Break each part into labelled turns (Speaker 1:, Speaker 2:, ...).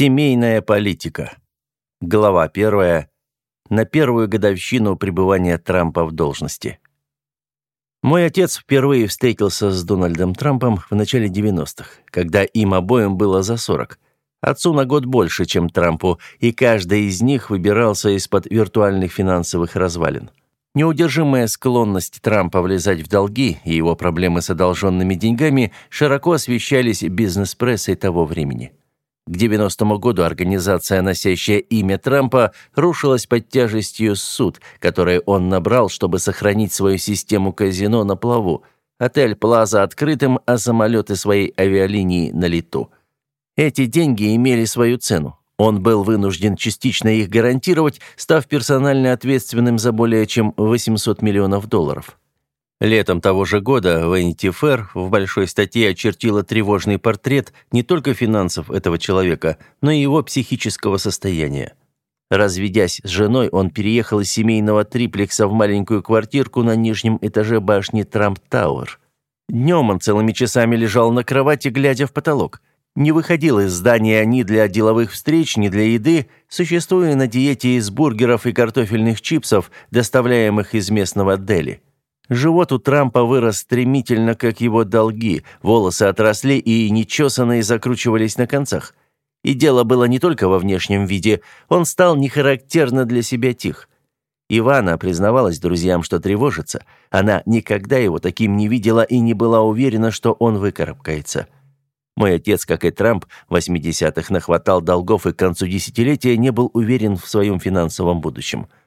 Speaker 1: Семейная политика. Глава первая. На первую годовщину пребывания Трампа в должности. Мой отец впервые встретился с Дональдом Трампом в начале 90-х, когда им обоим было за 40. Отцу на год больше, чем Трампу, и каждый из них выбирался из-под виртуальных финансовых развалин. Неудержимая склонность Трампа влезать в долги и его проблемы с одолженными деньгами широко освещались бизнес-прессой того времени. К 90-му году организация, носящая имя Трампа, рушилась под тяжестью суд, который он набрал, чтобы сохранить свою систему казино на плаву. Отель «Плаза» открытым, а самолеты своей авиалинии на лету. Эти деньги имели свою цену. Он был вынужден частично их гарантировать, став персонально ответственным за более чем 800 миллионов долларов. Летом того же года Vanity Fair в большой статье очертила тревожный портрет не только финансов этого человека, но и его психического состояния. Разведясь с женой, он переехал из семейного триплекса в маленькую квартирку на нижнем этаже башни Трамп Тауэр. Днем он целыми часами лежал на кровати, глядя в потолок. Не выходил из здания ни для деловых встреч, ни для еды, существуя на диете из бургеров и картофельных чипсов, доставляемых из местного Дели. Живот у Трампа вырос стремительно, как его долги, волосы отросли и нечесанные закручивались на концах. И дело было не только во внешнем виде, он стал нехарактерно для себя тих. Ивана признавалась друзьям, что тревожится. Она никогда его таким не видела и не была уверена, что он выкарабкается. Мой отец, как и Трамп, в 80-х нахватал долгов и к концу десятилетия не был уверен в своем финансовом будущем –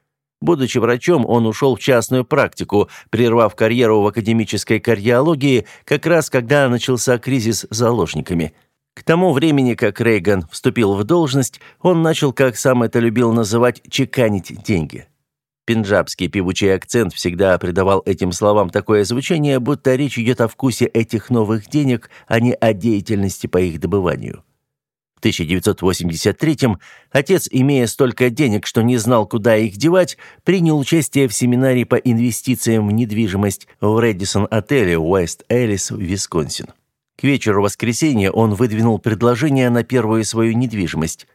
Speaker 1: Будучи врачом, он ушел в частную практику, прервав карьеру в академической кардиологии, как раз когда начался кризис с заложниками. К тому времени, как Рейган вступил в должность, он начал, как сам это любил называть, чеканить деньги. Пенджабский певучий акцент всегда придавал этим словам такое звучание, будто речь идет о вкусе этих новых денег, а не о деятельности по их добыванию. 1983-м отец, имея столько денег, что не знал, куда их девать, принял участие в семинаре по инвестициям в недвижимость в Рэдисон-отеле Уэст-Эллис Висконсин. К вечеру воскресенья он выдвинул предложение на первую свою недвижимость.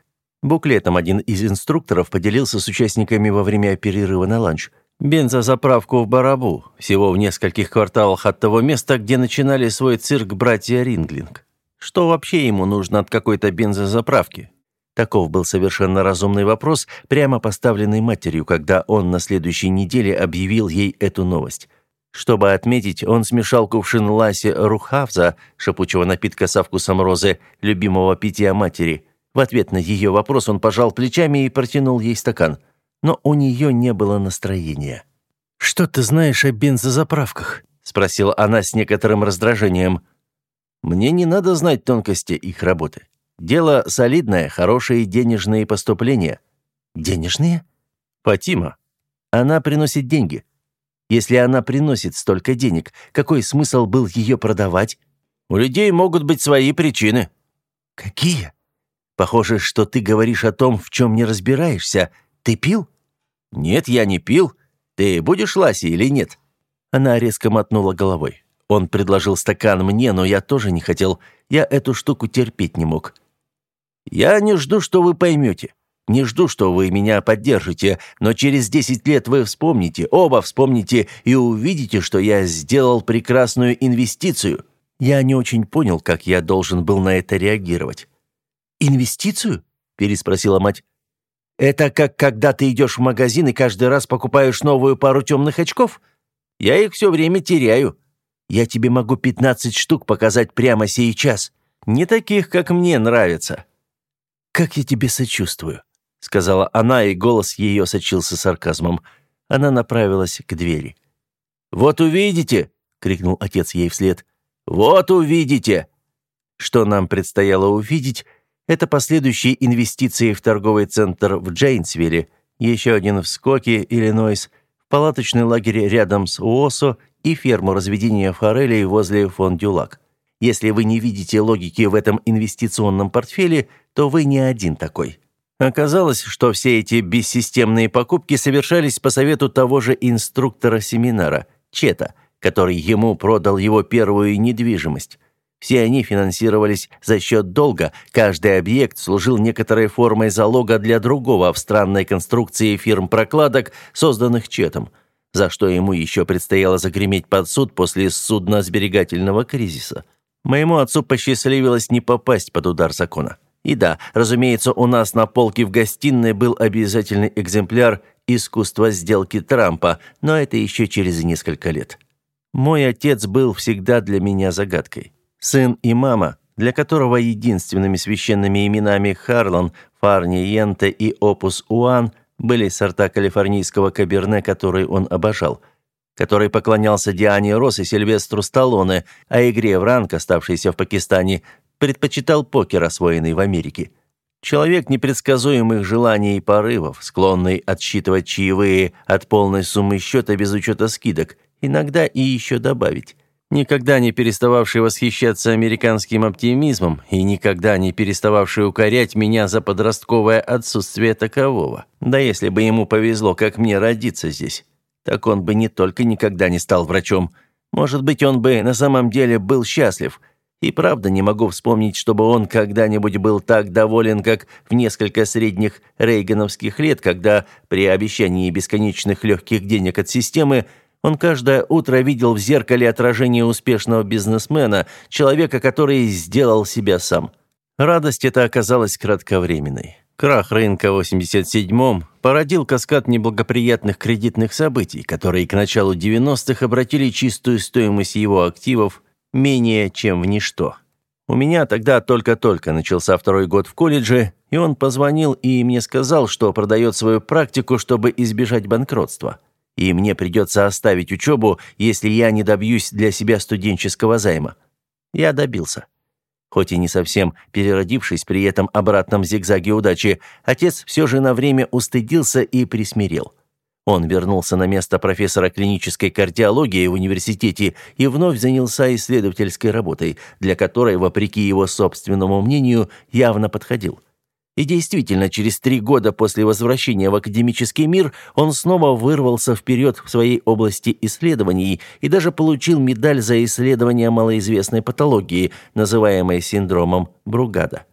Speaker 1: Буклетом один из инструкторов поделился с участниками во время перерыва на ланч. Бензозаправку в Барабу, всего в нескольких кварталах от того места, где начинали свой цирк братья Ринглинг. Что вообще ему нужно от какой-то бензозаправки? Таков был совершенно разумный вопрос, прямо поставленный матерью, когда он на следующей неделе объявил ей эту новость. Чтобы отметить, он смешал кувшин Ласи Рухавза, шипучего напитка со вкусом розы, любимого питья матери. В ответ на ее вопрос он пожал плечами и протянул ей стакан. Но у нее не было настроения. «Что ты знаешь о бензозаправках?» – спросила она с некоторым раздражением. Мне не надо знать тонкости их работы. Дело солидное, хорошие денежные поступления. Денежные? Фатима. Она приносит деньги. Если она приносит столько денег, какой смысл был ее продавать? У людей могут быть свои причины. Какие? Похоже, что ты говоришь о том, в чем не разбираешься. Ты пил? Нет, я не пил. Ты будешь Ласи или нет? Она резко мотнула головой. Он предложил стакан мне, но я тоже не хотел. Я эту штуку терпеть не мог. Я не жду, что вы поймете. Не жду, что вы меня поддержите, но через 10 лет вы вспомните, оба вспомните и увидите, что я сделал прекрасную инвестицию. Я не очень понял, как я должен был на это реагировать. Инвестицию? переспросила мать. Это как когда ты идешь в магазин и каждый раз покупаешь новую пару темных очков? Я их все время теряю. Я тебе могу пятнадцать штук показать прямо сейчас. Не таких, как мне нравится». «Как я тебе сочувствую», — сказала она, и голос ее сочился сарказмом. Она направилась к двери. «Вот увидите!» — крикнул отец ей вслед. «Вот увидите!» Что нам предстояло увидеть, это последующие инвестиции в торговый центр в Джейнсвилле, еще один в Скоке, Иллинойс, в палаточный лагерь рядом с Уосо и ферму разведения форелей возле Фон-Дюлак. Если вы не видите логики в этом инвестиционном портфеле, то вы не один такой. Оказалось, что все эти бессистемные покупки совершались по совету того же инструктора семинара, Чета, который ему продал его первую недвижимость. Все они финансировались за счет долга, каждый объект служил некоторой формой залога для другого в странной конструкции фирм прокладок, созданных Четом, за что ему еще предстояло загреметь под суд после судно-сберегательного кризиса. Моему отцу посчастливилось не попасть под удар закона. И да, разумеется, у нас на полке в гостиной был обязательный экземпляр «Искусство сделки Трампа», но это еще через несколько лет. Мой отец был всегда для меня загадкой. Сын и мама, для которого единственными священными именами Харлан, Фарни Йенте и Опус Уан были сорта калифорнийского каберне, который он обожал, который поклонялся Диане Росс и Сильвестру Сталлоне, а игре в ранг, оставшейся в Пакистане, предпочитал покер, освоенный в Америке. Человек непредсказуемых желаний и порывов, склонный отсчитывать чаевые от полной суммы счета без учета скидок, иногда и еще добавить никогда не перестававший восхищаться американским оптимизмом и никогда не перестававший укорять меня за подростковое отсутствие такового. Да если бы ему повезло, как мне родиться здесь, так он бы не только никогда не стал врачом, может быть, он бы на самом деле был счастлив. И правда не могу вспомнить, чтобы он когда-нибудь был так доволен, как в несколько средних рейгановских лет, когда при обещании бесконечных легких денег от системы он каждое утро видел в зеркале отражение успешного бизнесмена, человека, который сделал себя сам. Радость эта оказалась кратковременной. Крах рынка в 87-м породил каскад неблагоприятных кредитных событий, которые к началу 90-х обратили чистую стоимость его активов менее чем в ничто. У меня тогда только-только начался второй год в колледже, и он позвонил и мне сказал, что продает свою практику, чтобы избежать банкротства и мне придется оставить учебу, если я не добьюсь для себя студенческого займа. Я добился. Хоть и не совсем переродившись при этом обратном зигзаге удачи, отец все же на время устыдился и присмирел. Он вернулся на место профессора клинической кардиологии в университете и вновь занялся исследовательской работой, для которой, вопреки его собственному мнению, явно подходил. И действительно, через три года после возвращения в академический мир он снова вырвался вперед в своей области исследований и даже получил медаль за исследование малоизвестной патологии, называемой синдромом Бругада.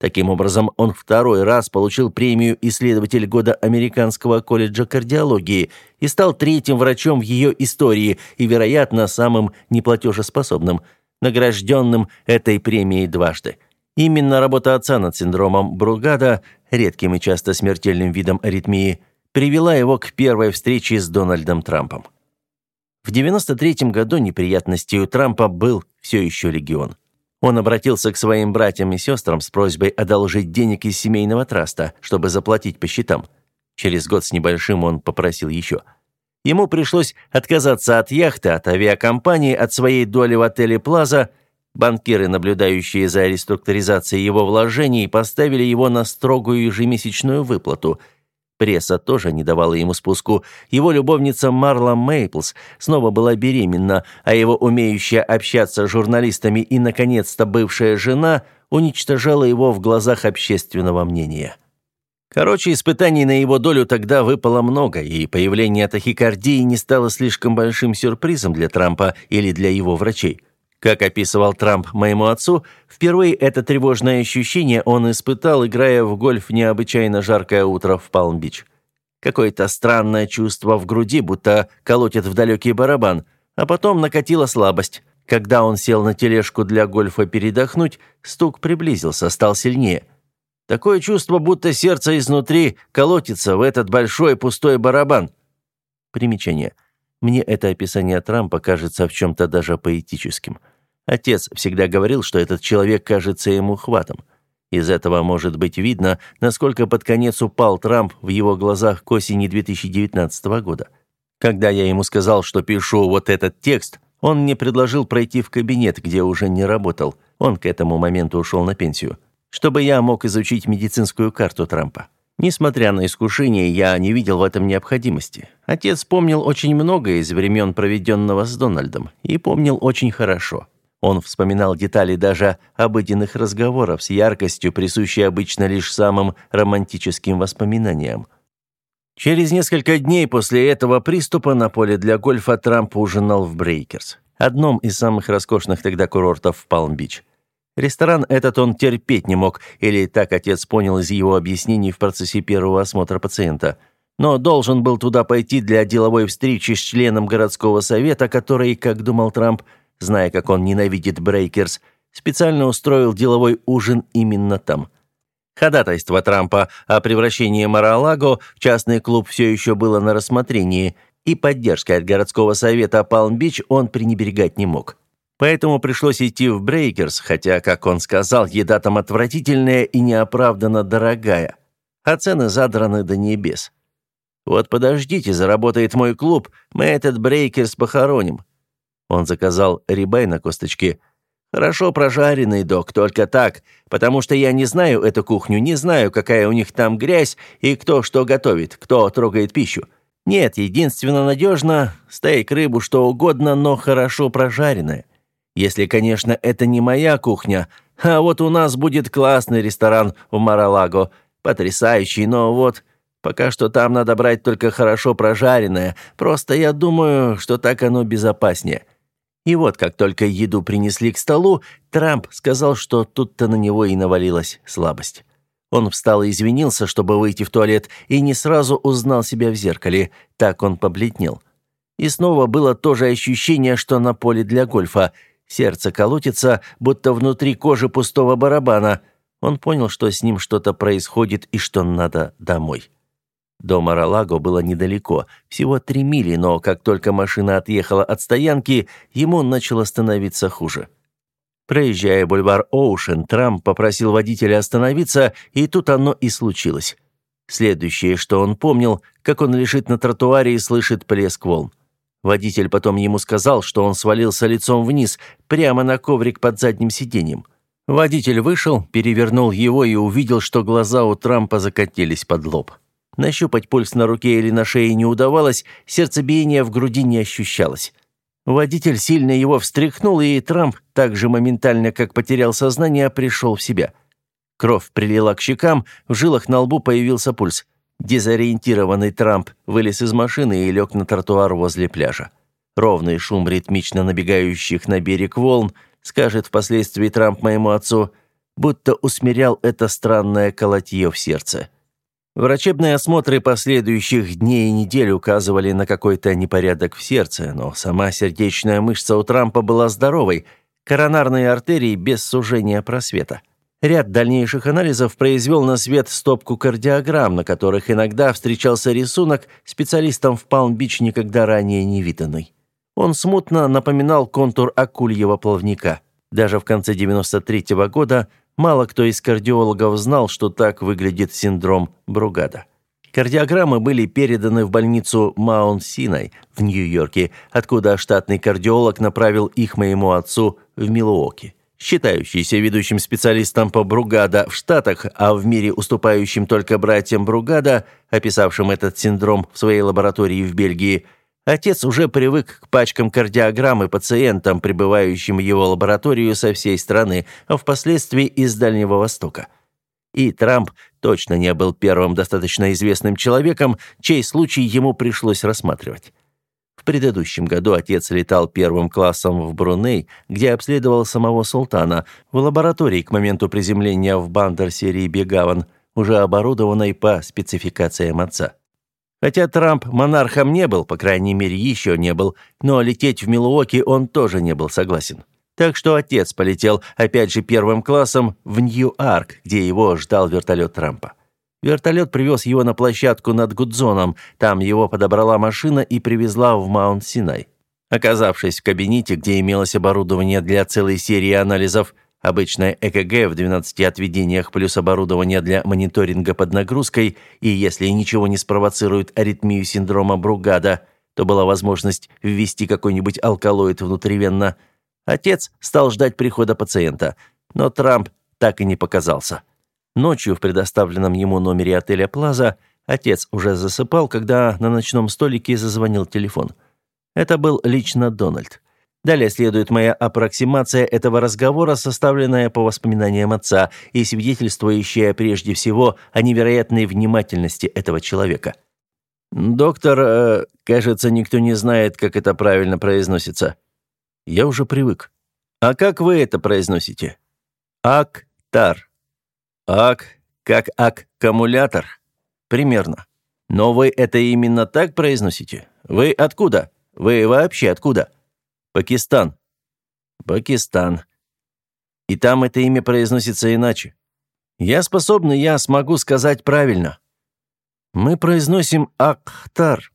Speaker 1: Таким образом, он второй раз получил премию «Исследователь года Американского колледжа кардиологии» и стал третьим врачом в ее истории и, вероятно, самым неплатежеспособным, награжденным этой премией дважды – Именно работа отца над синдромом Бругада, редким и часто смертельным видом аритмии, привела его к первой встрече с Дональдом Трампом. В 93 году неприятностью Трампа был все еще легион. Он обратился к своим братьям и сестрам с просьбой одолжить денег из семейного траста, чтобы заплатить по счетам. Через год с небольшим он попросил еще. Ему пришлось отказаться от яхты, от авиакомпании, от своей доли в отеле «Плаза», Банкиры, наблюдающие за реструктуризацией его вложений, поставили его на строгую ежемесячную выплату. Пресса тоже не давала ему спуску. Его любовница Марла Мейплс снова была беременна, а его умеющая общаться с журналистами и, наконец-то, бывшая жена уничтожала его в глазах общественного мнения. Короче, испытаний на его долю тогда выпало много, и появление тахикардии не стало слишком большим сюрпризом для Трампа или для его врачей. Как описывал Трамп моему отцу, впервые это тревожное ощущение он испытал, играя в гольф в необычайно жаркое утро в Палм-Бич. Какое-то странное чувство в груди, будто колотит в далекий барабан, а потом накатила слабость. Когда он сел на тележку для гольфа передохнуть, стук приблизился, стал сильнее. Такое чувство, будто сердце изнутри колотится в этот большой пустой барабан. Примечание. Мне это описание Трампа кажется в чем-то даже поэтическим. Отец всегда говорил, что этот человек кажется ему хватом. Из этого может быть видно, насколько под конец упал Трамп в его глазах к осени 2019 года. Когда я ему сказал, что пишу вот этот текст, он мне предложил пройти в кабинет, где уже не работал. Он к этому моменту ушел на пенсию, чтобы я мог изучить медицинскую карту Трампа. Несмотря на искушение, я не видел в этом необходимости. Отец помнил очень многое из времен, проведенного с Дональдом, и помнил очень хорошо. Он вспоминал детали даже обыденных разговоров с яркостью, присущей обычно лишь самым романтическим воспоминаниям. Через несколько дней после этого приступа на поле для гольфа Трамп ужинал в Брейкерс. одном из самых роскошных тогда курортов в Палм-Бич. Ресторан этот он терпеть не мог, или так отец понял из его объяснений в процессе первого осмотра пациента. Но должен был туда пойти для деловой встречи с членом городского совета, который, как думал Трамп, зная, как он ненавидит Брейкерс, специально устроил деловой ужин именно там. Ходатайство Трампа о превращении Мар-а-Лаго в частный клуб все еще было на рассмотрении, и поддержкой от городского совета Палм-Бич он пренебрегать не мог. Поэтому пришлось идти в Брейкерс, хотя, как он сказал, еда там отвратительная и неоправданно дорогая, а цены задраны до небес. «Вот подождите, заработает мой клуб, мы этот Брейкерс похороним». Он заказал рибай на косточке. «Хорошо прожаренный, док, только так, потому что я не знаю эту кухню, не знаю, какая у них там грязь и кто что готовит, кто трогает пищу. Нет, единственно надежно – стейк, рыбу, что угодно, но хорошо прожаренное. Если, конечно, это не моя кухня. А вот у нас будет классный ресторан в Маралаго. Потрясающий, но вот... Пока что там надо брать только хорошо прожаренное. Просто я думаю, что так оно безопаснее. И вот, как только еду принесли к столу, Трамп сказал, что тут-то на него и навалилась слабость. Он встал и извинился, чтобы выйти в туалет, и не сразу узнал себя в зеркале. Так он побледнел. И снова было то же ощущение, что на поле для гольфа – Сердце колотится, будто внутри кожи пустого барабана. Он понял, что с ним что-то происходит и что надо домой. До Маралаго было недалеко, всего три мили, но как только машина отъехала от стоянки, ему начало становиться хуже. Проезжая бульвар Оушен, Трамп попросил водителя остановиться, и тут оно и случилось. Следующее, что он помнил, как он лежит на тротуаре и слышит плеск волн. Водитель потом ему сказал, что он свалился лицом вниз, прямо на коврик под задним сиденьем. Водитель вышел, перевернул его и увидел, что глаза у Трампа закатились под лоб. Нащупать пульс на руке или на шее не удавалось, сердцебиение в груди не ощущалось. Водитель сильно его встряхнул, и Трамп, так же моментально, как потерял сознание, пришел в себя. Кровь прилила к щекам, в жилах на лбу появился пульс. Дезориентированный Трамп вылез из машины и лег на тротуар возле пляжа. Ровный шум ритмично набегающих на берег волн, скажет впоследствии Трамп моему отцу, будто усмирял это странное колотье в сердце. Врачебные осмотры последующих дней и недель указывали на какой-то непорядок в сердце, но сама сердечная мышца у Трампа была здоровой, коронарные артерии без сужения просвета. Ряд дальнейших анализов произвел на свет стопку кардиограмм, на которых иногда встречался рисунок специалистам в Палм-Бич никогда ранее не виданный. Он смутно напоминал контур акульего плавника. Даже в конце 93 -го года мало кто из кардиологов знал, что так выглядит синдром Бругада. Кардиограммы были переданы в больницу Маунт-Синай в Нью-Йорке, откуда штатный кардиолог направил их моему отцу в Милуоки считающийся ведущим специалистом по Бругада в Штатах, а в мире уступающим только братьям Бругада, описавшим этот синдром в своей лаборатории в Бельгии, отец уже привык к пачкам кардиограммы пациентам, прибывающим в его лабораторию со всей страны, а впоследствии из Дальнего Востока. И Трамп точно не был первым достаточно известным человеком, чей случай ему пришлось рассматривать предыдущем году отец летал первым классом в Бруней, где обследовал самого султана, в лаборатории к моменту приземления в Бандер-серии Бегаван, уже оборудованной по спецификациям отца. Хотя Трамп монархом не был, по крайней мере, еще не был, но лететь в Милуоки он тоже не был согласен. Так что отец полетел, опять же, первым классом в Нью-Арк, где его ждал вертолет Трампа. Вертолет привез его на площадку над Гудзоном. Там его подобрала машина и привезла в Маунт-Синай. Оказавшись в кабинете, где имелось оборудование для целой серии анализов, обычное ЭКГ в 12 отведениях плюс оборудование для мониторинга под нагрузкой, и если ничего не спровоцирует аритмию синдрома Бругада, то была возможность ввести какой-нибудь алкалоид внутривенно, отец стал ждать прихода пациента, но Трамп так и не показался. Ночью в предоставленном ему номере отеля «Плаза» отец уже засыпал, когда на ночном столике зазвонил телефон. Это был лично Дональд. Далее следует моя аппроксимация этого разговора, составленная по воспоминаниям отца и свидетельствующая прежде всего о невероятной внимательности этого человека. «Доктор, э, кажется, никто не знает, как это правильно произносится». Я уже привык. А как вы это произносите? Актар. Ак, как аккумулятор. Примерно. Но вы это именно так произносите? Вы откуда? Вы вообще откуда? Пакистан. Пакистан. И там это имя произносится иначе. Я способный, я смогу сказать правильно. Мы произносим Ахтар.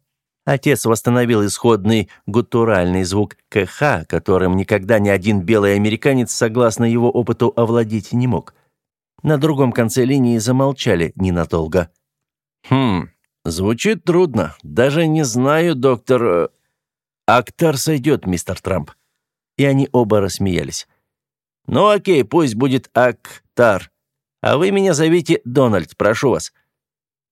Speaker 1: Отец восстановил исходный гутуральный звук КХ, которым никогда ни один белый американец, согласно его опыту, овладеть не мог. На другом конце линии замолчали ненадолго. «Хм, звучит трудно. Даже не знаю, доктор...» «Актар сойдет, мистер Трамп». И они оба рассмеялись. «Ну окей, пусть будет Актар. А вы меня зовите Дональд, прошу вас».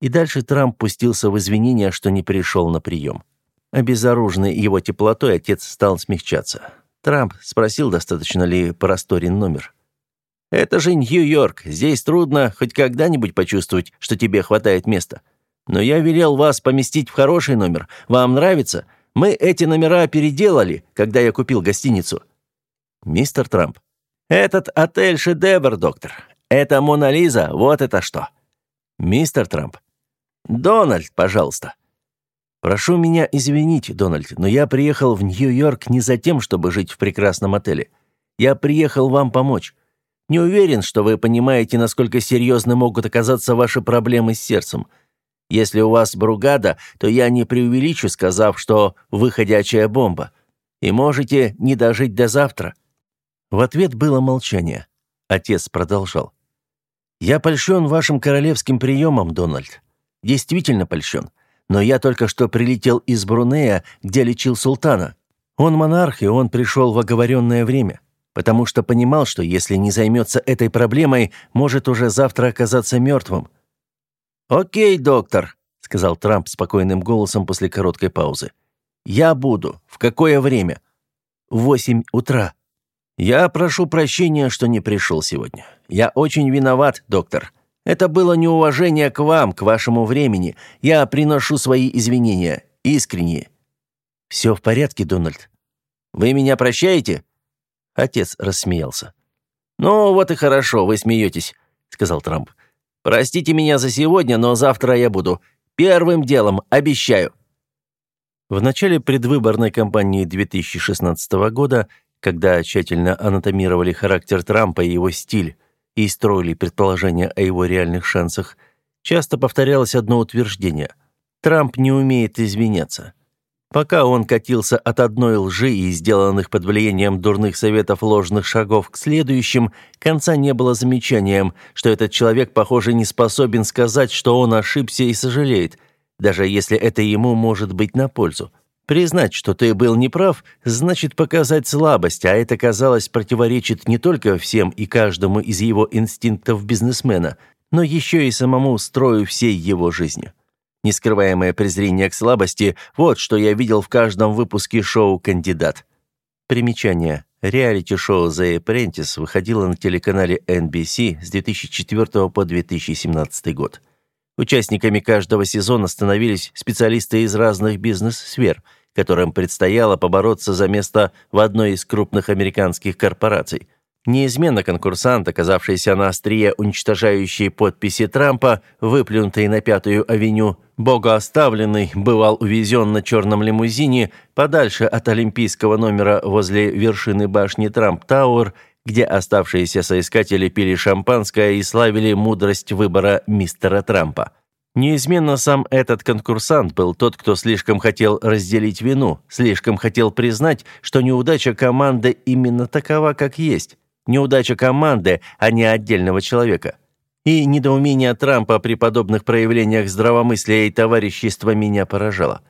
Speaker 1: И дальше Трамп пустился в извинения, что не пришел на прием. Обезоруженный его теплотой, отец стал смягчаться. Трамп спросил, достаточно ли просторен номер. «Это же Нью-Йорк. Здесь трудно хоть когда-нибудь почувствовать, что тебе хватает места. Но я велел вас поместить в хороший номер. Вам нравится? Мы эти номера переделали, когда я купил гостиницу». «Мистер Трамп, этот отель шедевр, доктор. Это Мона Лиза, вот это что». «Мистер Трамп, «Дональд, пожалуйста». «Прошу меня извинить, Дональд, но я приехал в Нью-Йорк не за тем, чтобы жить в прекрасном отеле. Я приехал вам помочь. Не уверен, что вы понимаете, насколько серьезны могут оказаться ваши проблемы с сердцем. Если у вас бругада, то я не преувеличу, сказав, что вы ходячая бомба. И можете не дожить до завтра». В ответ было молчание. Отец продолжал. «Я польщен вашим королевским приемом, Дональд. Действительно польщен. Но я только что прилетел из Брунея, где лечил султана. Он монарх, и он пришел в оговоренное время, потому что понимал, что если не займется этой проблемой, может уже завтра оказаться мертвым. «Окей, доктор», — сказал Трамп спокойным голосом после короткой паузы. «Я буду. В какое время?» «В восемь утра». «Я прошу прощения, что не пришел сегодня. Я очень виноват, доктор. Это было неуважение к вам, к вашему времени. Я приношу свои извинения. Искренние». «Все в порядке, Дональд?» «Вы меня прощаете?» Отец рассмеялся. «Ну, вот и хорошо, вы смеетесь», — сказал Трамп. «Простите меня за сегодня, но завтра я буду. Первым делом, обещаю». В начале предвыборной кампании 2016 года, когда тщательно анатомировали характер Трампа и его стиль, и строили предположения о его реальных шансах, часто повторялось одно утверждение – Трамп не умеет извиняться. Пока он катился от одной лжи и сделанных под влиянием дурных советов ложных шагов к следующим, конца не было замечанием, что этот человек, похоже, не способен сказать, что он ошибся и сожалеет, даже если это ему может быть на пользу. Признать, что ты был неправ, значит показать слабость, а это, казалось, противоречит не только всем и каждому из его инстинктов бизнесмена, но еще и самому строю всей его жизни. Нескрываемое презрение к слабости – вот что я видел в каждом выпуске шоу «Кандидат». Примечание. Реалити-шоу «The Apprentice» выходило на телеканале NBC с 2004 по 2017 год. Участниками каждого сезона становились специалисты из разных бизнес-сфер – которым предстояло побороться за место в одной из крупных американских корпораций. Неизменно конкурсант, оказавшийся на острие уничтожающей подписи Трампа, выплюнутый на Пятую авеню, богооставленный, бывал увезен на черном лимузине подальше от олимпийского номера возле вершины башни Трамп-Тауэр, где оставшиеся соискатели пили шампанское и славили мудрость выбора мистера Трампа. Неизменно сам этот конкурсант был тот, кто слишком хотел разделить вину, слишком хотел признать, что неудача команды именно такова, как есть. Неудача команды, а не отдельного человека. И недоумение Трампа при подобных проявлениях здравомыслия и товарищества меня поражало.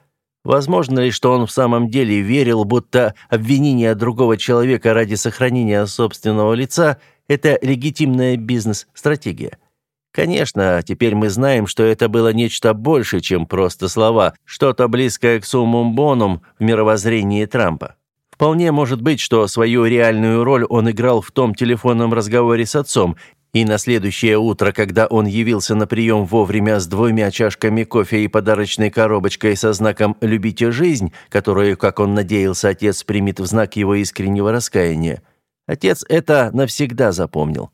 Speaker 1: Возможно ли, что он в самом деле верил, будто обвинение другого человека ради сохранения собственного лица – это легитимная бизнес-стратегия? Конечно, теперь мы знаем, что это было нечто больше, чем просто слова, что-то близкое к суммум бонум в мировоззрении Трампа. Вполне может быть, что свою реальную роль он играл в том телефонном разговоре с отцом, И на следующее утро, когда он явился на прием вовремя с двумя чашками кофе и подарочной коробочкой со знаком «Любите жизнь», которую, как он надеялся, отец примет в знак его искреннего раскаяния, отец это навсегда запомнил.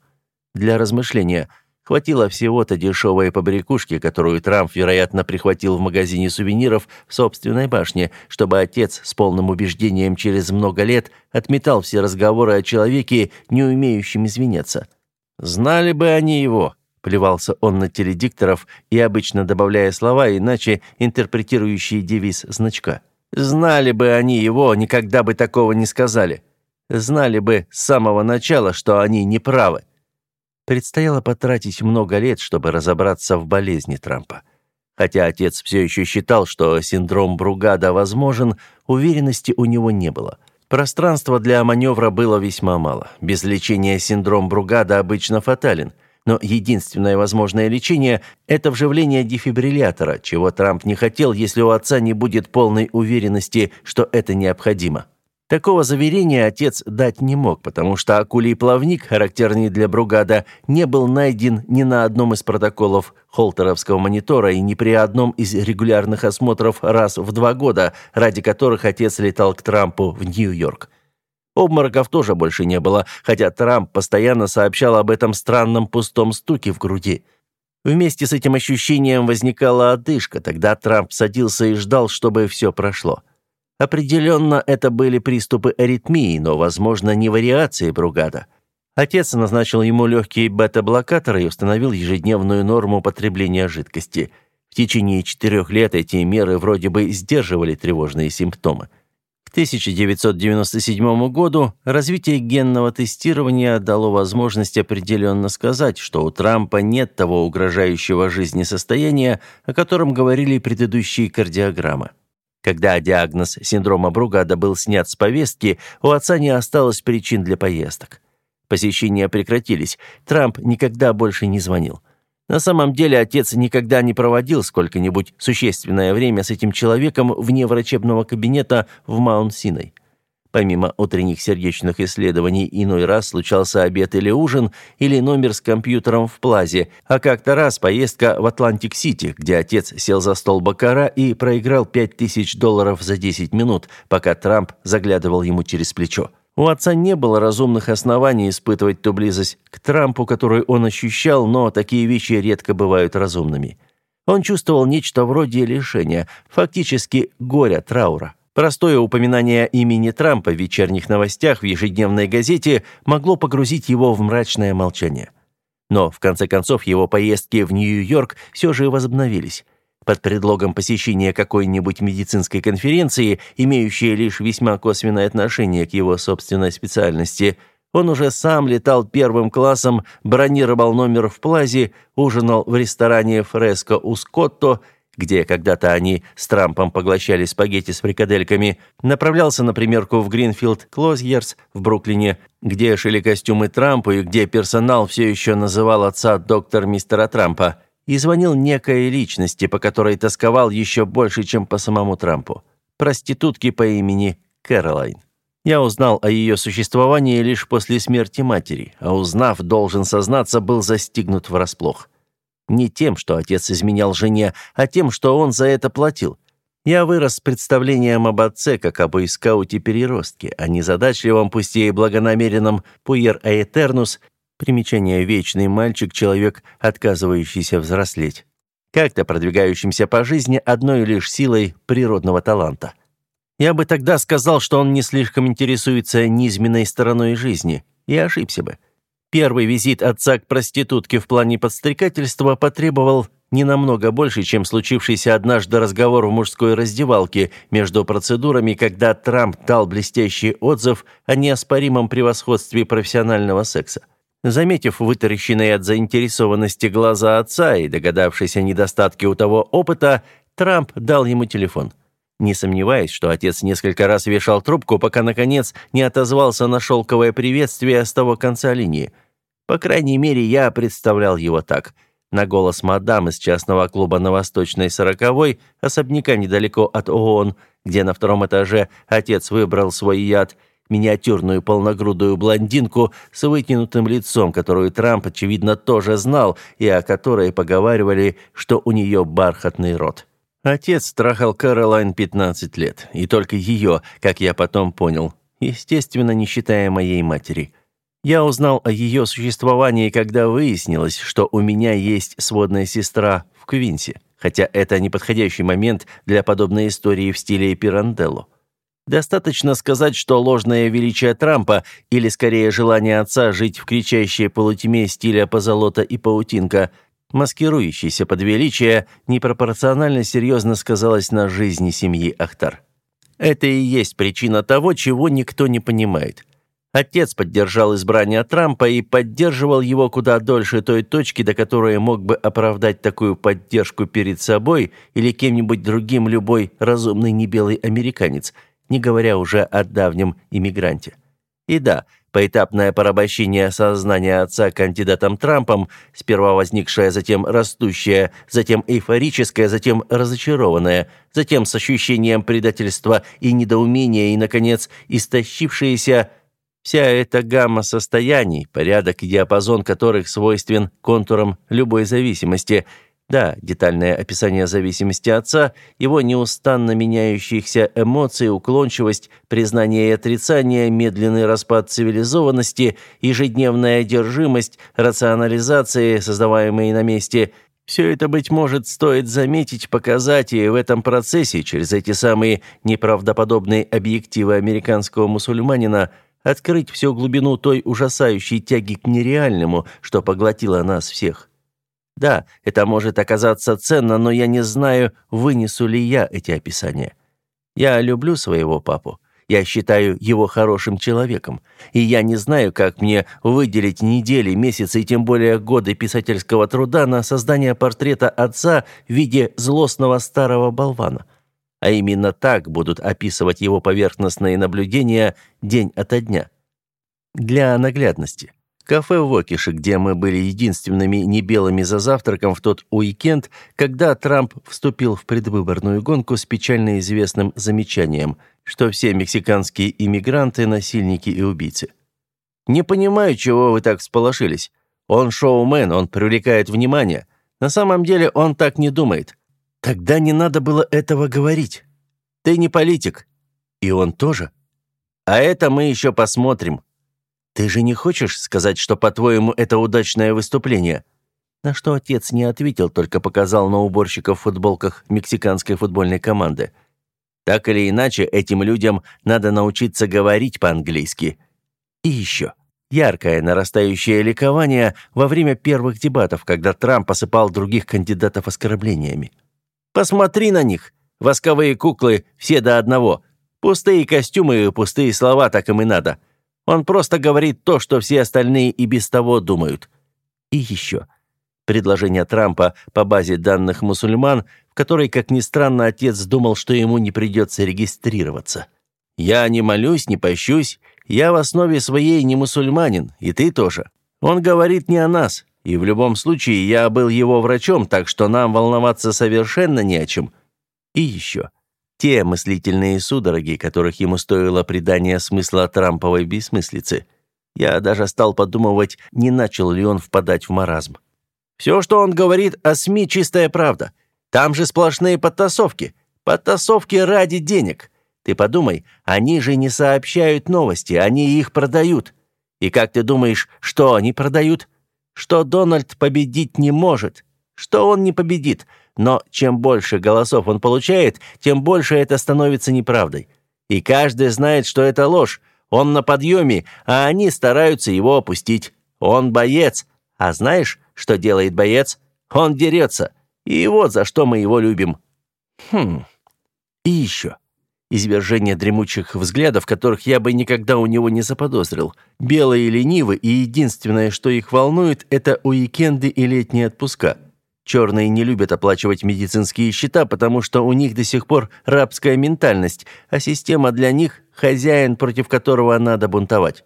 Speaker 1: Для размышления хватило всего-то дешевой побрякушки, которую Трамп, вероятно, прихватил в магазине сувениров в собственной башне, чтобы отец с полным убеждением через много лет отметал все разговоры о человеке, не умеющем извиняться. «Знали бы они его», — плевался он на теледикторов и обычно добавляя слова, иначе интерпретирующие девиз значка. «Знали бы они его, никогда бы такого не сказали. Знали бы с самого начала, что они неправы». Предстояло потратить много лет, чтобы разобраться в болезни Трампа. Хотя отец все еще считал, что синдром Бругада возможен, уверенности у него не было — Пространства для маневра было весьма мало. Без лечения синдром Бругада обычно фатален. Но единственное возможное лечение – это вживление дефибриллятора, чего Трамп не хотел, если у отца не будет полной уверенности, что это необходимо. Такого заверения отец дать не мог, потому что акулий плавник, характерный для Бругада, не был найден ни на одном из протоколов холтеровского монитора и ни при одном из регулярных осмотров раз в два года, ради которых отец летал к Трампу в Нью-Йорк. Обмороков тоже больше не было, хотя Трамп постоянно сообщал об этом странном пустом стуке в груди. Вместе с этим ощущением возникала одышка, тогда Трамп садился и ждал, чтобы все прошло. Определенно, это были приступы аритмии, но, возможно, не вариации Бругада. Отец назначил ему легкие бета-блокаторы и установил ежедневную норму потребления жидкости. В течение четырех лет эти меры вроде бы сдерживали тревожные симптомы. К 1997 году развитие генного тестирования дало возможность определенно сказать, что у Трампа нет того угрожающего жизни состояния, о котором говорили предыдущие кардиограммы. Когда диагноз синдрома Бругада был снят с повестки, у отца не осталось причин для поездок. Посещения прекратились, Трамп никогда больше не звонил. На самом деле отец никогда не проводил сколько-нибудь существенное время с этим человеком вне врачебного кабинета в Маунт-Синай. Помимо утренних сердечных исследований, иной раз случался обед или ужин, или номер с компьютером в Плазе, а как-то раз поездка в Атлантик-Сити, где отец сел за стол баккара и проиграл 5000 долларов за 10 минут, пока Трамп заглядывал ему через плечо. У отца не было разумных оснований испытывать ту близость к Трампу, которую он ощущал, но такие вещи редко бывают разумными. Он чувствовал нечто вроде лишения, фактически горя, траура. Простое упоминание имени Трампа в вечерних новостях в ежедневной газете могло погрузить его в мрачное молчание. Но, в конце концов, его поездки в Нью-Йорк все же возобновились. Под предлогом посещения какой-нибудь медицинской конференции, имеющей лишь весьма косвенное отношение к его собственной специальности, он уже сам летал первым классом, бронировал номер в Плазе, ужинал в ресторане «Фреско у Скотто», где когда-то они с Трампом поглощали спагетти с фрикадельками, направлялся на примерку в Гринфилд Клозьерс в Бруклине, где шили костюмы Трампу и где персонал все еще называл отца доктор мистера Трампа, и звонил некой личности, по которой тосковал еще больше, чем по самому Трампу. Проститутке по имени Кэролайн. Я узнал о ее существовании лишь после смерти матери, а узнав, должен сознаться, был застигнут врасплох. Не тем, что отец изменял жене, а тем, что он за это платил. Я вырос с представлением об отце, как об искауте-переростке, а не задачливом, пусть и благонамеренном «пуер аэтернус», примечание «вечный мальчик», человек, отказывающийся взрослеть, как-то продвигающимся по жизни одной лишь силой природного таланта. Я бы тогда сказал, что он не слишком интересуется низменной стороной жизни, и ошибся бы. Первый визит отца к проститутке в плане подстрекательства потребовал не намного больше, чем случившийся однажды разговор в мужской раздевалке между процедурами, когда Трамп дал блестящий отзыв о неоспоримом превосходстве профессионального секса. Заметив вытаращенные от заинтересованности глаза отца и догадавшись о недостатке у того опыта, Трамп дал ему телефон. Не сомневаясь, что отец несколько раз вешал трубку, пока, наконец, не отозвался на шелковое приветствие с того конца линии – по крайней мере, я представлял его так. На голос мадам из частного клуба на Восточной Сороковой, особняка недалеко от ООН, где на втором этаже отец выбрал свой яд, миниатюрную полногрудую блондинку с вытянутым лицом, которую Трамп, очевидно, тоже знал, и о которой поговаривали, что у нее бархатный рот. Отец трахал Кэролайн 15 лет, и только ее, как я потом понял, естественно, не считая моей матери. Я узнал о ее существовании, когда выяснилось, что у меня есть сводная сестра в Квинсе, хотя это неподходящий момент для подобной истории в стиле Пиранделло. Достаточно сказать, что ложное величие Трампа, или скорее желание отца жить в кричащей полутьме стиля позолота и паутинка, маскирующийся под величие, непропорционально серьезно сказалось на жизни семьи Ахтар. Это и есть причина того, чего никто не понимает. Отец поддержал избрание Трампа и поддерживал его куда дольше той точки, до которой мог бы оправдать такую поддержку перед собой или кем-нибудь другим любой разумный небелый американец – не говоря уже о давнем иммигранте. И да, поэтапное порабощение сознания отца кандидатом Трампом, сперва возникшее, затем растущее, затем эйфорическое, затем разочарованное, затем с ощущением предательства и недоумения и, наконец, истощившееся – Вся эта гамма состояний, порядок и диапазон которых свойствен контурам любой зависимости, да, детальное описание зависимости отца, его неустанно меняющихся эмоций, уклончивость, признание и отрицание, медленный распад цивилизованности, ежедневная одержимость, рационализации, создаваемые на месте – все это, быть может, стоит заметить, показать, и в этом процессе, через эти самые неправдоподобные объективы американского мусульманина, открыть всю глубину той ужасающей тяги к нереальному, что поглотило нас всех. Да, это может оказаться ценно, но я не знаю, вынесу ли я эти описания. Я люблю своего папу. Я считаю его хорошим человеком. И я не знаю, как мне выделить недели, месяцы и тем более годы писательского труда на создание портрета отца в виде злостного старого болвана. А именно так будут описывать его поверхностные наблюдения день ото дня. Для наглядности. Кафе в Окише, где мы были единственными небелыми за завтраком в тот уикенд, когда Трамп вступил в предвыборную гонку с печально известным замечанием, что все мексиканские иммигранты – насильники и убийцы. «Не понимаю, чего вы так всполошились. Он шоумен, он привлекает внимание. На самом деле он так не думает. Тогда не надо было этого говорить. Ты не политик. И он тоже. А это мы еще посмотрим», «Ты же не хочешь сказать, что, по-твоему, это удачное выступление?» На что отец не ответил, только показал на уборщиков в футболках мексиканской футбольной команды. Так или иначе, этим людям надо научиться говорить по-английски. И еще. Яркое нарастающее ликование во время первых дебатов, когда Трамп посыпал других кандидатов оскорблениями. «Посмотри на них! Восковые куклы, все до одного. Пустые костюмы и пустые слова, так им и надо. Он просто говорит то, что все остальные и без того думают. И еще. Предложение Трампа по базе данных мусульман, в которой, как ни странно, отец думал, что ему не придется регистрироваться. «Я не молюсь, не пощусь. Я в основе своей не мусульманин, и ты тоже. Он говорит не о нас, и в любом случае я был его врачом, так что нам волноваться совершенно не о чем. И еще. Те мыслительные судороги, которых ему стоило придание смысла трамповой бессмыслицы. Я даже стал подумывать, не начал ли он впадать в маразм. Все, что он говорит о СМИ, чистая правда. Там же сплошные подтасовки. Подтасовки ради денег. Ты подумай, они же не сообщают новости, они их продают. И как ты думаешь, что они продают? Что Дональд победить не может. Что он не победит – но чем больше голосов он получает, тем больше это становится неправдой. И каждый знает, что это ложь. Он на подъеме, а они стараются его опустить. Он боец. А знаешь, что делает боец? Он дерется. И вот за что мы его любим. Хм. И еще. Извержение дремучих взглядов, которых я бы никогда у него не заподозрил. Белые ленивы, и единственное, что их волнует, это уикенды и летние отпуска. Черные не любят оплачивать медицинские счета, потому что у них до сих пор рабская ментальность, а система для них – хозяин, против которого надо бунтовать.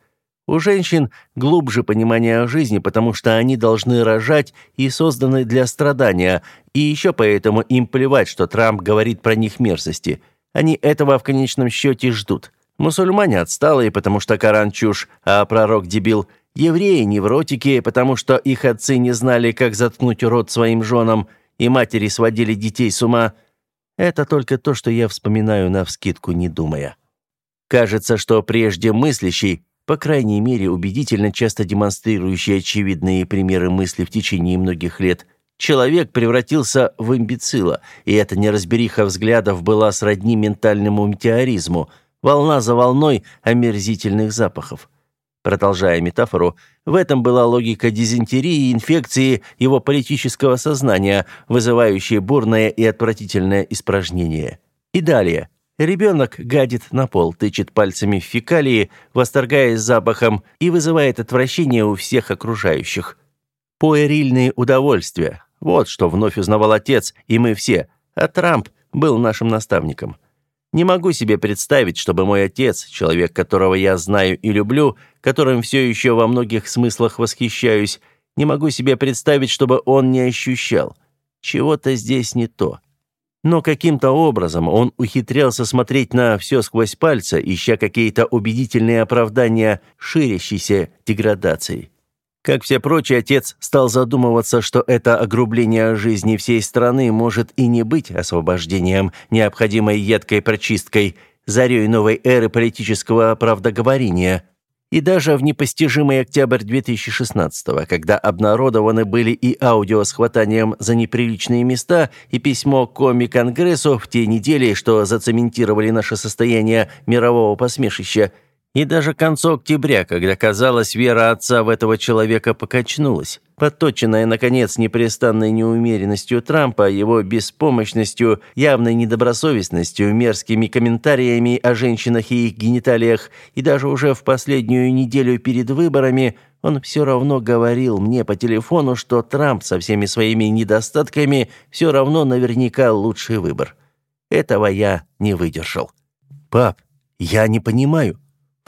Speaker 1: У женщин глубже понимание жизни, потому что они должны рожать и созданы для страдания, и еще поэтому им плевать, что Трамп говорит про них мерзости. Они этого в конечном счете ждут. Мусульмане отсталые, потому что Коран чушь, а пророк дебил. Евреи невротики, потому что их отцы не знали, как заткнуть рот своим женам, и матери сводили детей с ума. Это только то, что я вспоминаю навскидку, не думая. Кажется, что прежде мыслящий, по крайней мере убедительно часто демонстрирующий очевидные примеры мысли в течение многих лет, человек превратился в имбецила, и эта неразбериха взглядов была сродни ментальному метеоризму, волна за волной омерзительных запахов. Продолжая метафору, в этом была логика дизентерии и инфекции его политического сознания, вызывающей бурное и отвратительное испражнение. И далее – Ребенок гадит на пол, тычет пальцами в фекалии, восторгаясь запахом и вызывает отвращение у всех окружающих. Пуэрильные удовольствия. Вот что вновь узнавал отец, и мы все. А Трамп был нашим наставником. Не могу себе представить, чтобы мой отец, человек, которого я знаю и люблю, которым все еще во многих смыслах восхищаюсь, не могу себе представить, чтобы он не ощущал. Чего-то здесь не то. Но каким-то образом он ухитрялся смотреть на все сквозь пальцы, ища какие-то убедительные оправдания ширящейся деградации. Как все прочие, отец стал задумываться, что это огрубление жизни всей страны может и не быть освобождением, необходимой едкой прочисткой, зарей новой эры политического правдоговорения – и даже в непостижимый октябрь 2016 когда обнародованы были и аудио с хватанием за неприличные места, и письмо Коми Конгрессу в те недели, что зацементировали наше состояние мирового посмешища, и даже к концу октября, когда, казалось, вера отца в этого человека покачнулась, подточенная, наконец, непрестанной неумеренностью Трампа, его беспомощностью, явной недобросовестностью, мерзкими комментариями о женщинах и их гениталиях, и даже уже в последнюю неделю перед выборами он все равно говорил мне по телефону, что Трамп со всеми своими недостатками все равно наверняка лучший выбор. Этого я не выдержал. «Пап, я не понимаю»,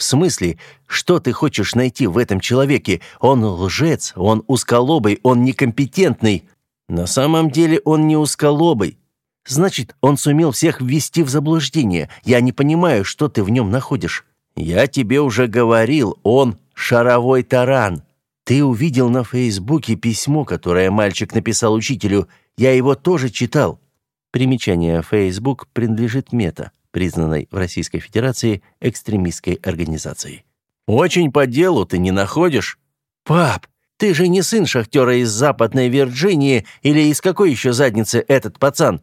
Speaker 1: «В смысле? Что ты хочешь найти в этом человеке? Он лжец, он узколобый, он некомпетентный. На самом деле он не узколобый. Значит, он сумел всех ввести в заблуждение. Я не понимаю, что ты в нем находишь. Я тебе уже говорил, он шаровой таран. Ты увидел на Фейсбуке письмо, которое мальчик написал учителю. Я его тоже читал. Примечание Facebook принадлежит Мета признанной в Российской Федерации экстремистской организацией. «Очень по делу ты не находишь?» «Пап, ты же не сын шахтера из Западной Вирджинии или из какой еще задницы этот пацан?»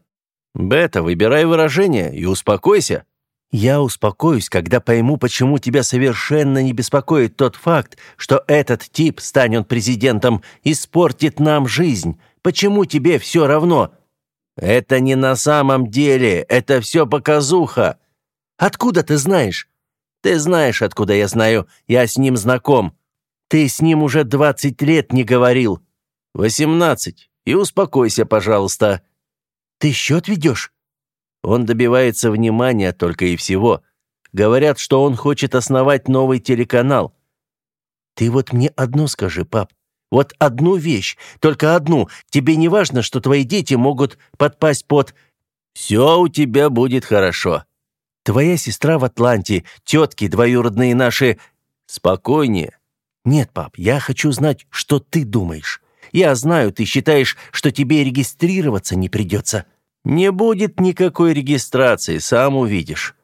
Speaker 1: «Бета, выбирай выражение и успокойся». «Я успокоюсь, когда пойму, почему тебя совершенно не беспокоит тот факт, что этот тип, станет президентом, испортит нам жизнь. Почему тебе все равно? «Это не на самом деле, это все показуха». «Откуда ты знаешь?» «Ты знаешь, откуда я знаю, я с ним знаком. Ты с ним уже двадцать лет не говорил». «Восемнадцать. И успокойся, пожалуйста». «Ты счет ведешь?» Он добивается внимания только и всего. Говорят, что он хочет основать новый телеканал. «Ты вот мне одно скажи, пап. Вот одну вещь, только одну. Тебе не важно, что твои дети могут подпасть под... Все у тебя будет хорошо. Твоя сестра в Атланте, тетки двоюродные наши... Спокойнее. Нет, пап, я хочу знать, что ты думаешь. Я знаю, ты считаешь, что тебе регистрироваться не придется. Не будет никакой регистрации, сам увидишь.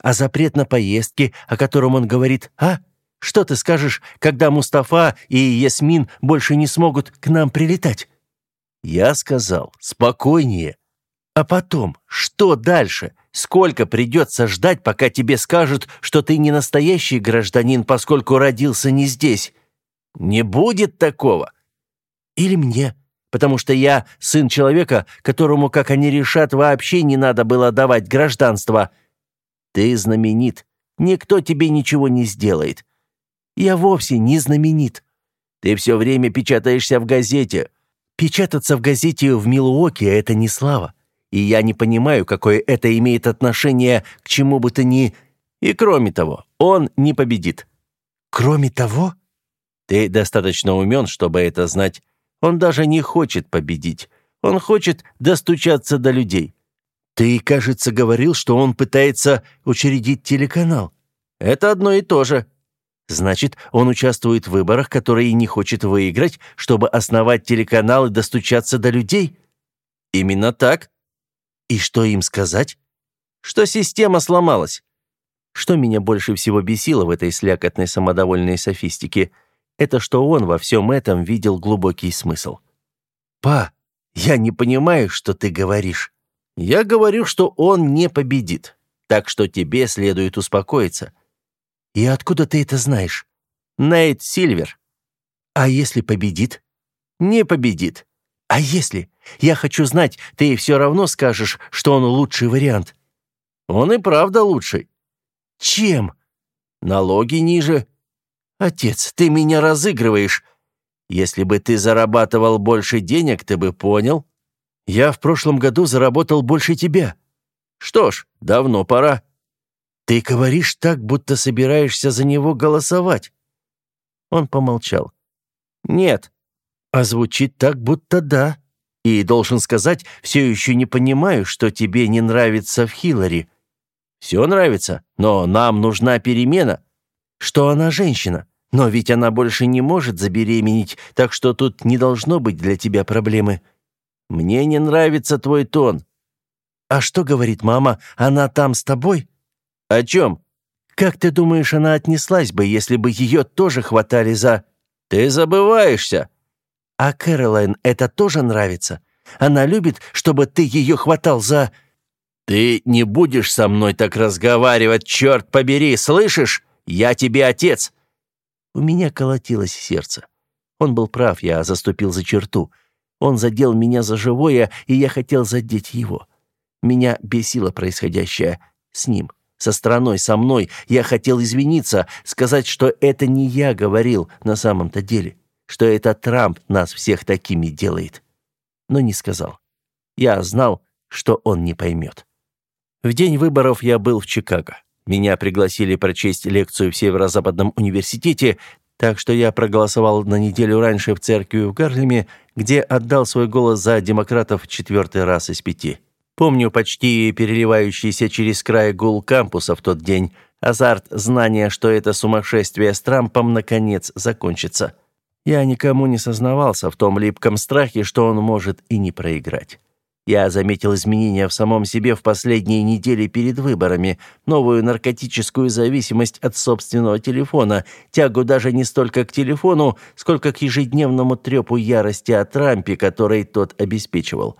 Speaker 1: А запрет на поездки, о котором он говорит, а? Что ты скажешь, когда Мустафа и Ясмин больше не смогут к нам прилетать?» Я сказал, спокойнее. А потом, что дальше? Сколько придется ждать, пока тебе скажут, что ты не настоящий гражданин, поскольку родился не здесь? Не будет такого. Или мне, потому что я сын человека, которому, как они решат, вообще не надо было давать гражданство. Ты знаменит. Никто тебе ничего не сделает. Я вовсе не знаменит. Ты все время печатаешься в газете. Печататься в газете в Милуоке — это не слава. И я не понимаю, какое это имеет отношение к чему бы то ни... И кроме того, он не победит. Кроме того? Ты достаточно умен, чтобы это знать. Он даже не хочет победить. Он хочет достучаться до людей. Ты, кажется, говорил, что он пытается учредить телеканал. Это одно и то же. Значит, он участвует в выборах, которые не хочет выиграть, чтобы основать телеканал и достучаться до людей? Именно так. И что им сказать? Что система сломалась. Что меня больше всего бесило в этой слякотной самодовольной софистике, это что он во всем этом видел глубокий смысл. «Па, я не понимаю, что ты говоришь. Я говорю, что он не победит, так что тебе следует успокоиться. «И откуда ты это знаешь?» «Нейт Сильвер». «А если победит?» «Не победит». «А если? Я хочу знать, ты все равно скажешь, что он лучший вариант». «Он и правда лучший». «Чем?» «Налоги ниже». «Отец, ты меня разыгрываешь. Если бы ты зарабатывал больше денег, ты бы понял. Я в прошлом году заработал больше тебя». «Что ж, давно пора». «Ты говоришь так, будто собираешься за него голосовать». Он помолчал. «Нет». «А звучит так, будто да. И, должен сказать, все еще не понимаю, что тебе не нравится в Хиллари». «Все нравится, но нам нужна перемена». «Что она женщина. Но ведь она больше не может забеременеть, так что тут не должно быть для тебя проблемы». «Мне не нравится твой тон». «А что говорит мама? Она там с тобой?» «О чем?» «Как ты думаешь, она отнеслась бы, если бы ее тоже хватали за...» «Ты забываешься!» «А Кэролайн это тоже нравится? Она любит, чтобы ты ее хватал за...» «Ты не будешь со мной так разговаривать, черт побери, слышишь? Я тебе отец!» У меня колотилось сердце. Он был прав, я заступил за черту. Он задел меня за живое, и я хотел задеть его. Меня бесило происходящее с ним со страной, со мной. Я хотел извиниться, сказать, что это не я говорил на самом-то деле, что это Трамп нас всех такими делает. Но не сказал. Я знал, что он не поймет. В день выборов я был в Чикаго. Меня пригласили прочесть лекцию в Северо-Западном университете, так что я проголосовал на неделю раньше в церкви в Гарлеме, где отдал свой голос за демократов четвертый раз из пяти. Помню почти переливающийся через край гул кампуса в тот день, азарт знания, что это сумасшествие с Трампом наконец закончится. Я никому не сознавался в том липком страхе, что он может и не проиграть. Я заметил изменения в самом себе в последние недели перед выборами, новую наркотическую зависимость от собственного телефона, тягу даже не столько к телефону, сколько к ежедневному трепу ярости о Трампе, который тот обеспечивал.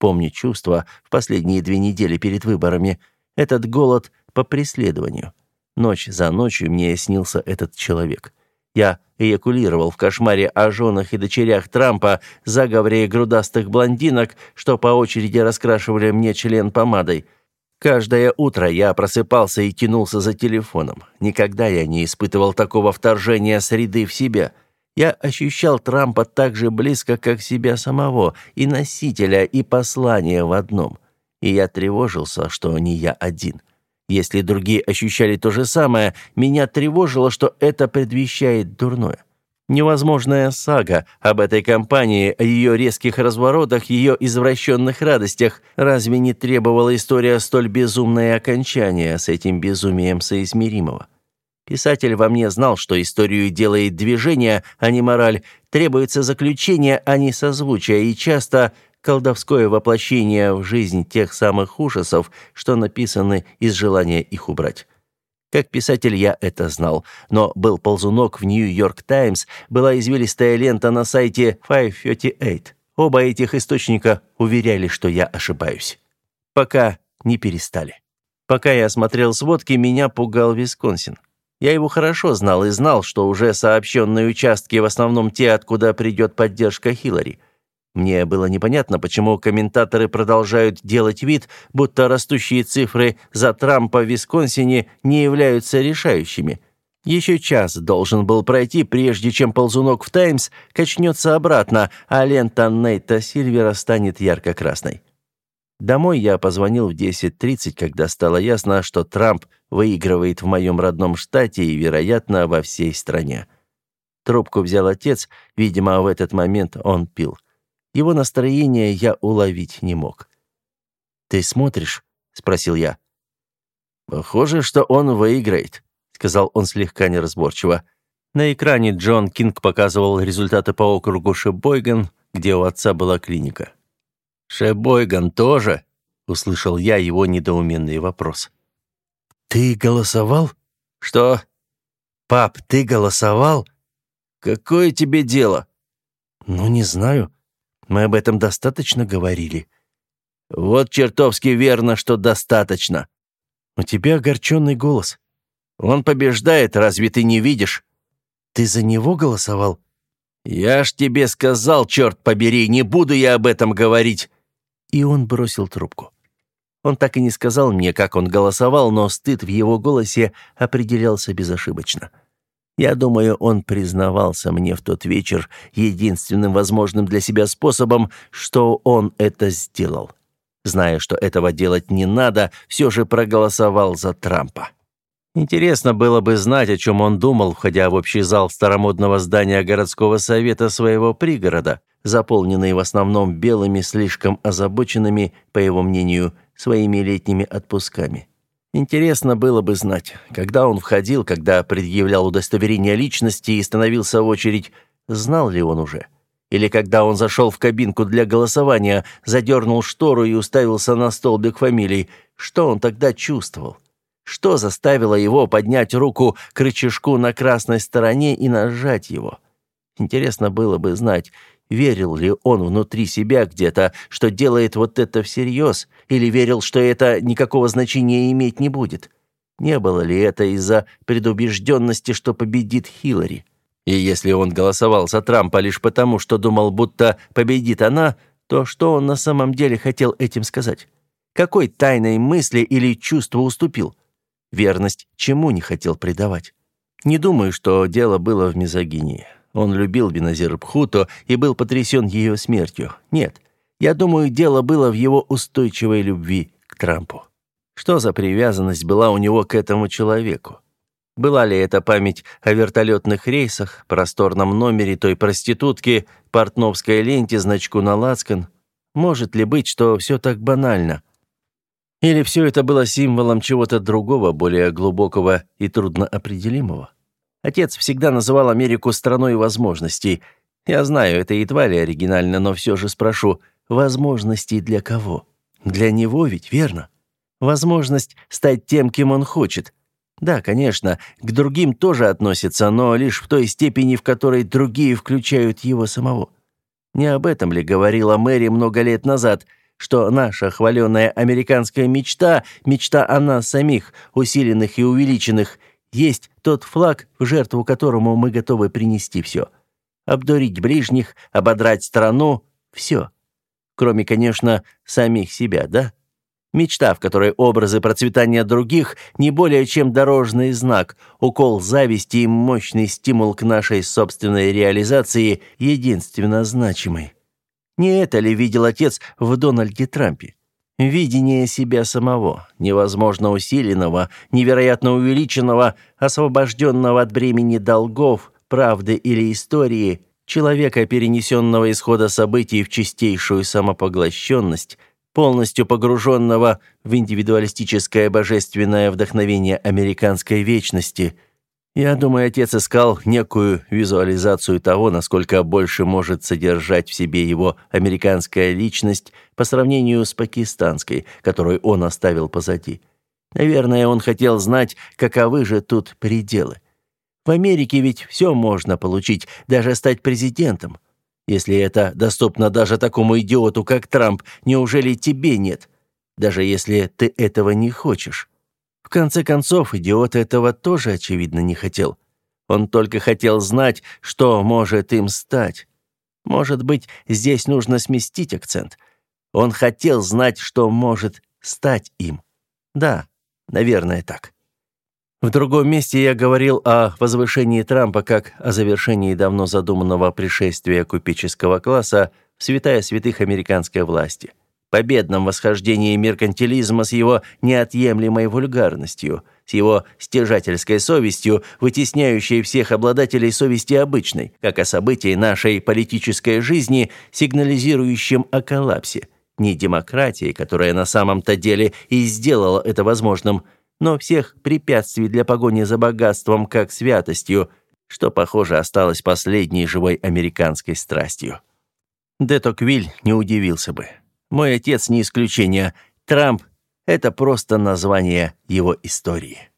Speaker 1: Помню чувства в последние две недели перед выборами. Этот голод по преследованию. Ночь за ночью мне снился этот человек. Я эякулировал в кошмаре о женах и дочерях Трампа, заговоре грудастых блондинок, что по очереди раскрашивали мне член помадой. Каждое утро я просыпался и тянулся за телефоном. Никогда я не испытывал такого вторжения среды в себя — я ощущал Трампа так же близко, как себя самого, и носителя, и послания в одном. И я тревожился, что не я один. Если другие ощущали то же самое, меня тревожило, что это предвещает дурное. Невозможная сага об этой компании, о ее резких разворотах, ее извращенных радостях. Разве не требовала история столь безумное окончание с этим безумием соизмеримого? Писатель во мне знал, что историю делает движение, а не мораль, требуется заключение, а не созвучие, и часто колдовское воплощение в жизнь тех самых ужасов, что написаны из желания их убрать. Как писатель я это знал, но был ползунок в Нью-Йорк Таймс, была извилистая лента на сайте 538. Оба этих источника уверяли, что я ошибаюсь. Пока не перестали. Пока я смотрел сводки, меня пугал Висконсин. Я его хорошо знал и знал, что уже сообщенные участки в основном те, откуда придет поддержка Хиллари. Мне было непонятно, почему комментаторы продолжают делать вид, будто растущие цифры за Трампа в Висконсине не являются решающими. Еще час должен был пройти, прежде чем ползунок в «Таймс» качнется обратно, а лента Нейта Сильвера станет ярко-красной. Домой я позвонил в 10.30, когда стало ясно, что Трамп выигрывает в моем родном штате и, вероятно, во всей стране. Трубку взял отец, видимо, в этот момент он пил. Его настроение я уловить не мог. «Ты смотришь?» — спросил я. «Похоже, что он выиграет», — сказал он слегка неразборчиво. На экране Джон Кинг показывал результаты по округу Шебойган, где у отца была клиника. «Шебойган тоже?» — услышал я его недоуменный вопрос. «Ты голосовал?» «Что?» «Пап, ты голосовал?» «Какое тебе дело?» «Ну, не знаю. Мы об этом достаточно говорили». «Вот чертовски верно, что достаточно». «У тебя огорченный голос. Он побеждает, разве ты не видишь?» «Ты за него голосовал?» «Я ж тебе сказал, черт побери, не буду я об этом говорить!» И он бросил трубку. Он так и не сказал мне, как он голосовал, но стыд в его голосе определялся безошибочно. Я думаю, он признавался мне в тот вечер единственным возможным для себя способом, что он это сделал. Зная, что этого делать не надо, все же проголосовал за Трампа. Интересно было бы знать, о чем он думал, входя в общий зал старомодного здания городского совета своего пригорода, заполненный в основном белыми, слишком озабоченными, по его мнению, своими летними отпусками. Интересно было бы знать, когда он входил, когда предъявлял удостоверение личности и становился в очередь, знал ли он уже? Или когда он зашел в кабинку для голосования, задернул штору и уставился на столбик фамилий, что он тогда чувствовал? Что заставило его поднять руку к рычажку на красной стороне и нажать его? Интересно было бы знать, Верил ли он внутри себя где-то, что делает вот это всерьез, или верил, что это никакого значения иметь не будет? Не было ли это из-за предубежденности, что победит Хиллари? И если он голосовал за Трампа лишь потому, что думал, будто победит она, то что он на самом деле хотел этим сказать? Какой тайной мысли или чувству уступил? Верность чему не хотел предавать? Не думаю, что дело было в мизогинии. Он любил Беназир Бхуто и был потрясен ее смертью. Нет, я думаю, дело было в его устойчивой любви к Трампу. Что за привязанность была у него к этому человеку? Была ли это память о вертолетных рейсах, просторном номере той проститутки, портновской ленте, значку на лацкан? Может ли быть, что все так банально? Или все это было символом чего-то другого, более глубокого и трудноопределимого? Отец всегда называл Америку страной возможностей. Я знаю, это едва ли оригинально, но все же спрошу, возможностей для кого? Для него ведь, верно? Возможность стать тем, кем он хочет. Да, конечно, к другим тоже относится, но лишь в той степени, в которой другие включают его самого. Не об этом ли говорила Мэри много лет назад, что наша хваленая американская мечта, мечта о нас самих, усиленных и увеличенных – есть тот флаг, в жертву которому мы готовы принести все. Обдурить ближних, ободрать страну — все. Кроме, конечно, самих себя, да? Мечта, в которой образы процветания других не более чем дорожный знак, укол зависти и мощный стимул к нашей собственной реализации единственно значимый. Не это ли видел отец в Дональде Трампе? Видение себя самого, невозможно усиленного, невероятно увеличенного, освобожденного от бремени долгов, правды или истории, человека, перенесенного исхода событий в чистейшую самопоглощенность, полностью погруженного в индивидуалистическое божественное вдохновение американской вечности – я думаю, отец искал некую визуализацию того, насколько больше может содержать в себе его американская личность по сравнению с пакистанской, которую он оставил позади. Наверное, он хотел знать, каковы же тут пределы. В Америке ведь все можно получить, даже стать президентом. Если это доступно даже такому идиоту, как Трамп, неужели тебе нет? Даже если ты этого не хочешь. В конце концов, идиот этого тоже, очевидно, не хотел. Он только хотел знать, что может им стать. Может быть, здесь нужно сместить акцент. Он хотел знать, что может стать им. Да, наверное, так. В другом месте я говорил о возвышении Трампа как о завершении давно задуманного пришествия купеческого класса в святая святых американской власти победном восхождении меркантилизма с его неотъемлемой вульгарностью, с его стяжательской совестью, вытесняющей всех обладателей совести обычной, как о событии нашей политической жизни, сигнализирующем о коллапсе, не демократии, которая на самом-то деле и сделала это возможным, но всех препятствий для погони за богатством как святостью, что, похоже, осталось последней живой американской страстью. Де Токвиль не удивился бы. Мой отец не исключение. Трамп — это просто название его истории.